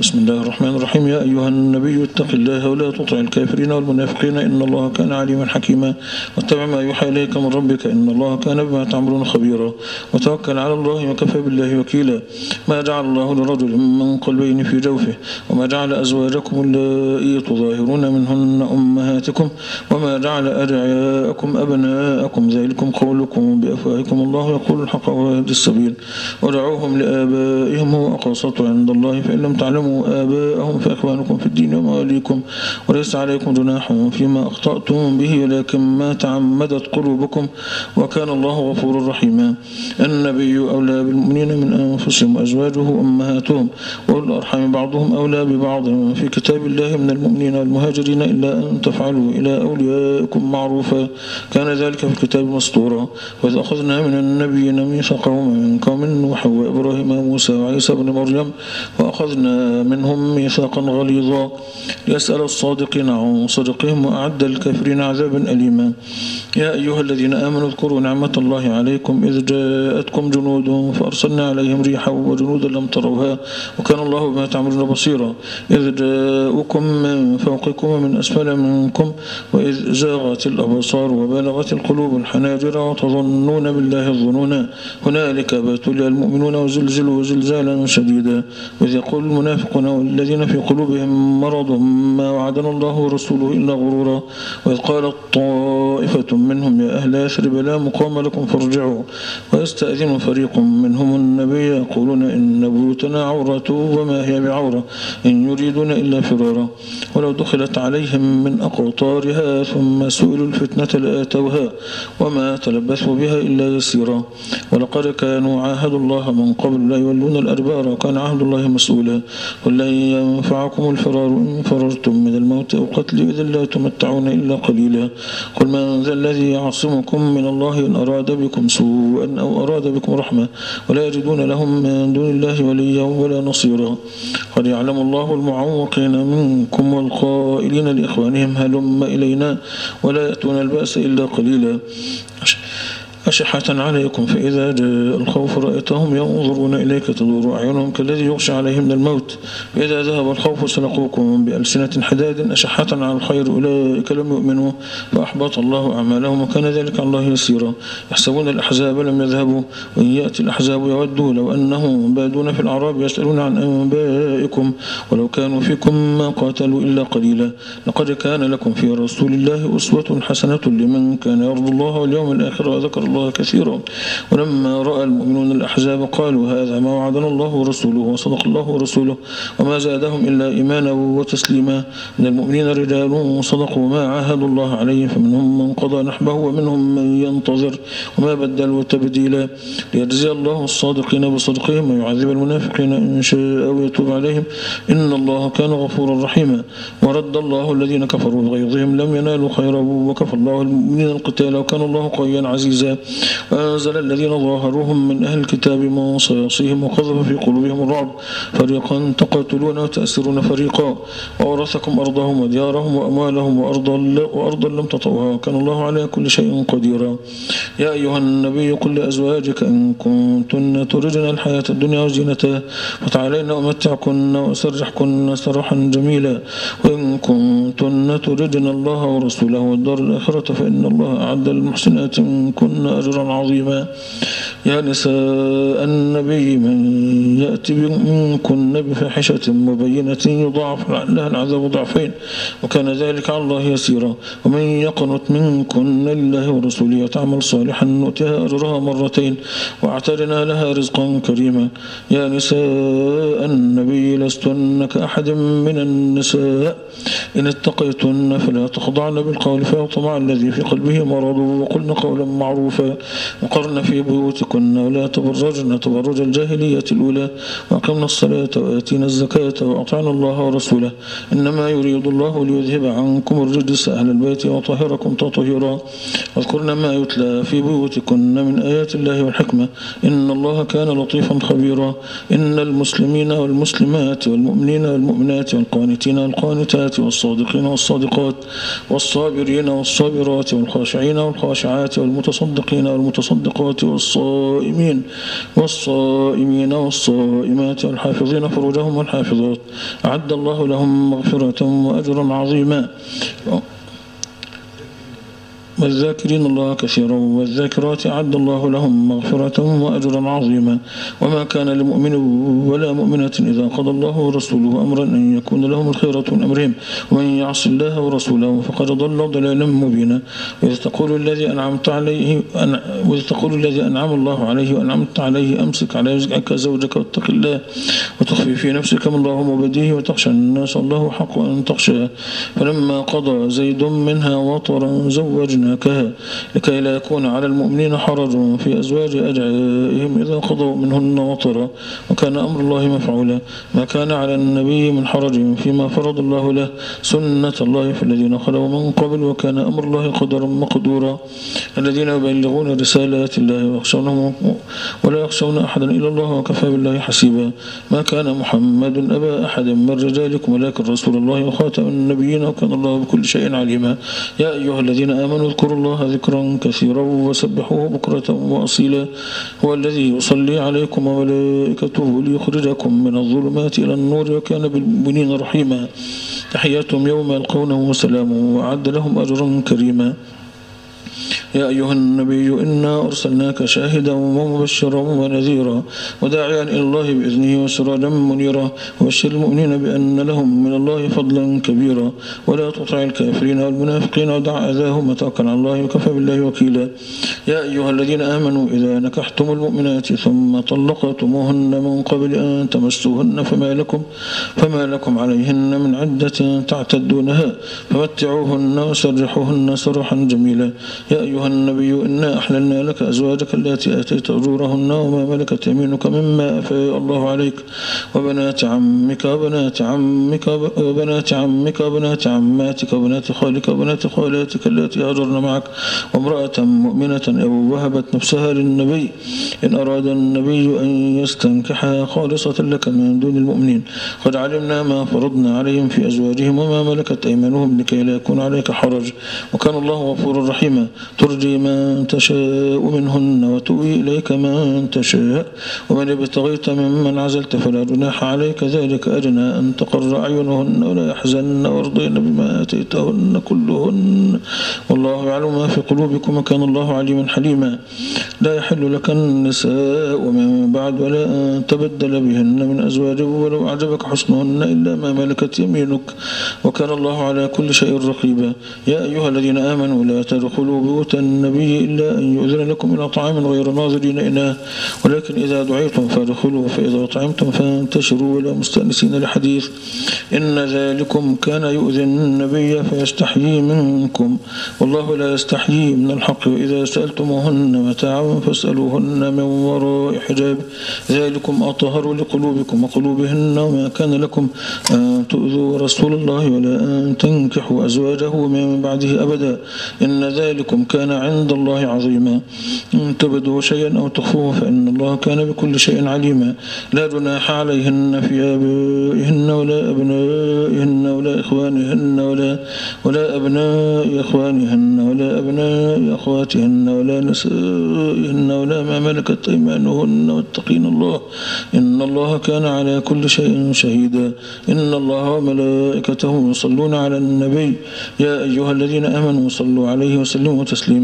بسم الله الرحمن الرحيم. يا أيها النبي اتق الله ولا تطع الكافرين والمنافقين. إن الله كان عليما حكيما. واتبع ما يوحى إليك من ربك. إن الله كان بما تعملون خبيرا. وتوكل على الله وكفى بالله وكيلا. ما جعل الله لرجل من قلبين في جوفه. وما جعل أزواجكم اللائي تظاهرون منهن أمهاتكم. وما جعل أدعياءكم أبناءكم. ذلكم قولكم بأفواهكم. الله يقول الحق ويهدي السبيل. ودعوهم لآبائهم هو أقسط عند الله. فإن لم تعلموا آباءهم فإخوانكم في الدين ومواليكم وليس عليكم جناح فيما أخطأتم به ولكن ما تعمدت قلوبكم وكان الله غفورا رحيما. النبي أولى بالمؤمنين من أنفسهم وأزواجه أمهاتهم وأولو الأرحام بعضهم أولى ببعض. في كتاب الله من المؤمنين والمهاجرين إلا أن تفعلوا إلى أوليائكم معروفا. كان ذلك في الكتاب مسطورا وإذ أخذنا من النبيين ميثاقهم من قوم نوح وإبراهيم وموسى وعيسى بن مريم وأخذنا منهم ميثاقا غليظا ليسأل الصادقين عن صدقهم وأعد الكافرين عذابا أليما. يا أيها الذين آمنوا اذكروا نعمة الله عليكم إذ جاءتكم جنود فأرسلنا عليهم ريحا وجنودا لم تروها وكان الله بما تعملون بصيرا. إذ جاءكم من فوقكم ومن أسفل منكم وإذ زاغت الأبصار وبلغت القلوب الحناجر وتظنون بالله الظنونا هنالك ابتلي المؤمنون وزلزلوا زلزالا شديدا. وإذ يقول المنافقون والذين في قلوبهم مرض ما وعدنا الله ورسوله إلا غرورا. وإذ قالت طائفة منهم يا أهل يثرب لا مقام لكم فارجعوا. ويستأذن فريق منهم النبي يقولون إن بيوتنا عورة وما هي بعورة إن يريدون إلا فرارا. ولو دخلت عليهم من أقطارها ثم سئلوا الفتنة لآتوها وما تلبثوا بها إلا يسيرا. ولقد كانوا عاهدوا الله من قبل لا يولون الأدبار وكان عهد الله مسؤولا. قل لن ينفعكم الفرار إن فررتم من الموت أو قتل إذا لا تمتعون إلا قليلا. قل من ذا الذي يعصمكم من الله إن أراد بكم سوءا أو أراد بكم رحمة ولا يجدون لهم من دون الله وليا ولا نصيرا. قد يعلم الله المعوقين منكم والقائلين لإخوانهم هلم إلينا ولا يأتون البأس إلا قليلا. أشحة عليكم فإذا جاء الخوف رأيتهم ينظرون إليك تدور أعينهم كالذي يغشى عليه من الموت. فإذا ذهب الخوف سلقوكم بألسنة حداد أشحة على الخير أولئك لم يؤمنوا فأحبط الله أعمالهم وكان ذلك على الله يسيرا. يحسبون الأحزاب لم يذهبوا وإن يأتي الأحزاب يودوا لو أنهم بادون في الأعراب يسألون عن أنبائكم ولو كانوا فيكم ما قاتلوا إلا قليلا. لقد كان لكم في رسول الله أسوة حسنة لمن كان يرضى الله واليوم الآخر وذكر الله كثيرا. ولما رأى المؤمنون الأحزاب قالوا هذا ما وعدنا الله ورسوله وصدق الله ورسوله وما زادهم إلا إيمانا وتسليما. من المؤمنين رجال صدقوا ما عاهدوا الله عليه فمنهم من قضى نحبه ومنهم من ينتظر. وما بدلوا تبديلا ليجزي الله الصادقين بصدقهم ويعذب المنافقين إن شاء ويتوب عليهم. إن الله كان غفورا رحيما. ورد الله الذين كفروا بغيظهم لم ينالوا خيرا وكفى الله المؤمنين القتال وكان الله قويا عزيزا. وأنزل الذين ظاهروهم من أهل الكتاب من صياصيهم وقذف في قلوبهم الرعب. فريقا تقاتلون وتأسرون فريقا. وأورثكم أرضهم وديارهم وأموالهم وأرضا, وأرضا لم تطوها وكان الله على كل شيء قديرا. يا أيها النبي قل لأزواجك إن كنتن تردن الحياة الدنيا وزينتها. فتعالين أمتعكن وأسرحكن سرحا جميلا. وإن كنتن تردن الله ورسوله والدار الآخرة فإن الله أعد للمحسنات منكن أجرا عظيما. يا نساء النبي من يأتي منكن بفاحشة مبينة يضاعف لها العذاب ضعفين وكان ذلك على الله يسيرا. ومن يقنط منكن لله ورسوله وتعمل صالحا نؤتها أجرها مرتين واعتدنا لها رزقا كريما. يا نساء النبي لستن كأحد من النساء إن اتقيتن فلا تخضعن بالقول فيطمع الذي في قلبه مرض وقلن قولا معروفا وقرن في بيوتكن ولا تبرجن تبرج الجاهلية الأولى وأقمنا الصلاة وآتينا الزكاة وأطعنا الله ورسوله. إنما يريد الله ليذهب عنكم الرجس أهل البيت وطهركم تطهيرا. واذكرن ما يتلى في بيوتكن من آيات الله والحكمة. إن الله كان لطيفا خبيرا. إن المسلمين والمسلمات والمؤمنين والمؤمنات والقانتين والقانتات والصادقين والصادقات والصابرين والصابرات والخاشعين والخاشعات والمتصدقين والمتصدقات والصائمين والصائمين والصائمين والصائمات والحافظين فروجهم والحافظات. أعد الله لهم مغفرة وأجرا عظيما. والذاكرين الله كثيرا والذاكرات أعد الله لهم مغفرة وأجرا عظيما. وما كان لمؤمن ولا مؤمنة إذا قضى الله ورسوله أمرا أن يكون لهم الخيرة من أمرهم. ومن يعص الله ورسوله فقد ضل ضلالا مبينا. وإذ تقول الذي أنعمت عليه وإذ تقول الذي أنعم الله عليه وأنعمت عليه. أمسك على رزقك زوجك واتق الله. وتخفي في نفسك من الله مبديه وتخشى الناس الله حق أن تخشى فلما قضى زيد منها وطرا زوجنا هناكها لكي لا يكون على المؤمنين حرج في أزواج أدعائهم إذا قضوا منهن وطرا وكان أمر الله مفعولا. ما كان على النبي من حرج فيما فرض الله له سنة الله في الذين خلوا من قبل وكان أمر الله قدرا مقدورا. الذين يبلغون رسالات الله ويخشونه ولا يخشون أحدا إلا الله وكفى بالله حسيبا. ما كان محمد أبا أحد من رجالكم ولكن رسول الله وخاتم النبيين وكان الله بكل شيء عليما. يا أيها الذين آمنوا اذكروا الله ذكرا كثيرا وسبحوه بكرة وأصيلا هو الذي يصلي عليكم وملائكته ليخرجكم من الظلمات إلى النور وكان بالمؤمنين رحيما تحياتهم يوم يلقونه وسلام وأعد لهم أجرا كريما يا أيها النبي إنا أرسلناك شاهدا ومبشرا ونذيرا وداعيا إلى الله بإذنه وسراجا منيرا وبشر المؤمنين بأن لهم من الله فضلا كبيرا. ولا تطع الكافرين والمنافقين ودع أذاهم وتوكل على الله وكفى بالله وكيلا. يا أيها الذين آمنوا إذا نكحتم المؤمنات ثم طلقتموهن من قبل أن تمسوهن فما لكم فما لكم عليهن من عدة تعتدونها فمتعوهن وسرحوهن سرحا جميلا. يا أيها النبي إنا أحللنا لك أزواجك التي آتيت أجورهن وما ملكت يمينك مما أفاء الله عليك. وبنات عمك وبنات عمك وبنات عمك وبنات عماتك وبنات خالك وبنات خالاتك التي هاجرن معك. وامرأة مؤمنة أو وهبت نفسها للنبي. إن أراد النبي أن يستنكحها خالصة لك من دون المؤمنين. قد علمنا ما فرضنا عليهم في أزواجهم وما ملكت أيمانهم لكي لا يكون عليك حرج. وكان الله غفورا رحيما. ترجي من تشاء منهن وتؤوي إليك من تشاء. ومن ابتغيت ممن عزلت فلا جناح عليك. ذلك أدنى أن تقر أعينهن ولا يحزن وارضين بما آتيتهن كلهن. والله يعلم ما في قلوبكم وكان الله عليما حليما. لا يحل لك النساء من بعد ولا أن تبدل بهن من أزواج ولو أعجبك حسنهن إلا ما ملكت يمينك. وكان الله على كل شيء رقيبا. يا أيها الذين آمنوا لا تدخلوا بيوت النبي إلا أن يؤذن لكم إلى طعام غير ناظرين إناه ولكن إذا دعيتم فادخلوا فإذا طعمتم فانتشروا ولا مستأنسين لحديث إن ذلكم كان يؤذي النبي فيستحيي منكم. والله لا يستحيي من الحق. وإذا سألتموهن متاعا فاسألوهن من وراء حجاب. ذلكم أطهر لقلوبكم وقلوبهن وما كان لكم أن تؤذوا رسول الله ولا أن تنكحوا أزواجه من بعده أبدا. إن ذلكم كان عند الله عظيما. إن تبدوا شيئا أو تخفوه فإن الله كان بكل شيء عليما. لا جناح عليهن في آبائهن ولا أبنائهن ولا إخوانهن ولا ولا أبناء إخوانهن ولا أبناء أخواتهن ولا نسائهن ولا ما ملكت أيمانهن. واتقين الله. إن الله كان على كل شيء شهيدا. إن الله وملائكته يصلون على النبي. يا أيها الذين آمنوا صلوا عليه وسلموا تسليما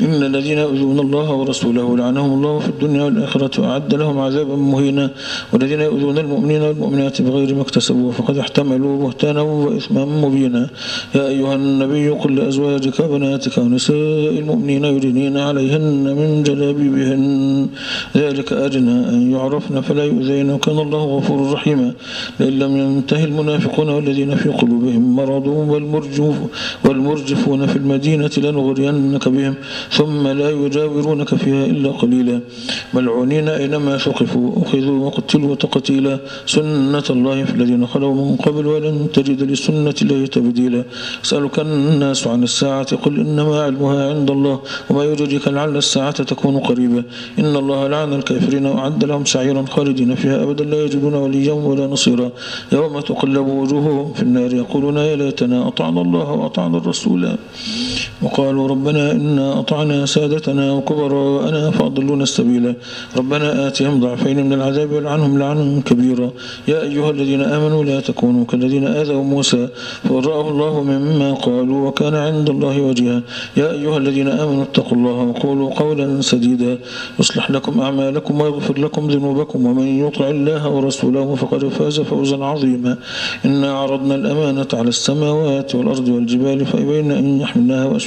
إن الذين يؤذون الله ورسوله لعنهم الله في الدنيا والآخرة وأعد لهم عذابا مهينا. والذين يؤذون المؤمنين والمؤمنات بغير ما اكتسبوا فقد احتملوا بهتانا وإثما مبينا. يا أيها النبي قل لأزواجك وبناتك ونساء المؤمنين يدنين عليهن من جلابيبهن. ذلك أدنى أن يعرفن فلا يؤذين وكان الله غفور رحيما. لئن لم ينتهي المنافقون والذين في قلوبهم مرض والمرجف والمرجفون في المدينة لنغرينك بهم ثم لا يجاورونك فيها إلا قليلا. ملعونين أينما ثقفوا أخذوا وقتلوا تقتيلا سنة الله في الذين خلوا من قبل ولن تجد لسنة الله تبديلا. يسألك الناس عن الساعة قل إنما علمها عند الله وما يدرك لعل الساعة تكون قريبة إن الله لعن الكافرين وأعد لهم سعيرا خالدين فيها أبدا لا يجدون وليا ولا نصيرا. يوم تقلب وجوههم في النار يقولون يا ليتنا أطعنا الله وأطعنا الرسول وقالوا ربنا إنا أطعنا سادتنا وكبراءنا فأضلونا السبيلا ربنا آتهم ضعفين من العذاب والعنهم لعنا كبيرا. يا أيها الذين آمنوا لا تكونوا كالذين آذوا موسى فبرأه الله مما قالوا وكان عند الله وجيها. يا أيها الذين آمنوا اتقوا الله وقولوا قولا سديدا. يصلح لكم أعمالكم ويغفر لكم ذنوبكم. ومن يطع الله ورسوله فقد فاز فوزا عظيما. إنا عرضنا الأمانة على السماوات والأرض والجبال فأبين أن يحملناها